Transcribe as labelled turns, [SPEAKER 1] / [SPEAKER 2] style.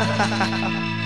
[SPEAKER 1] ハハハハ